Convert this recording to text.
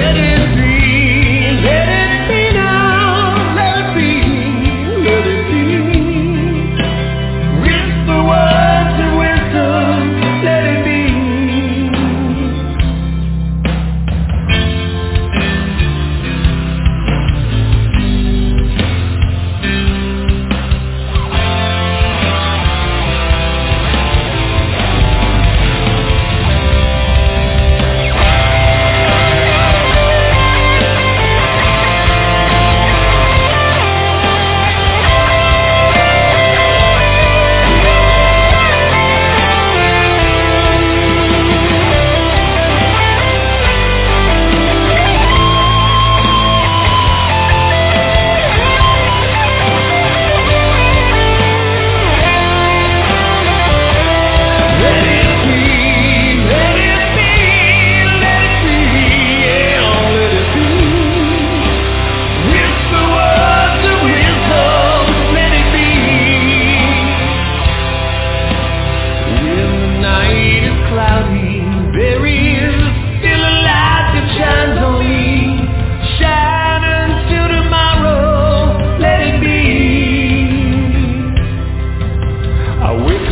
Let it be. Let it be. I wish.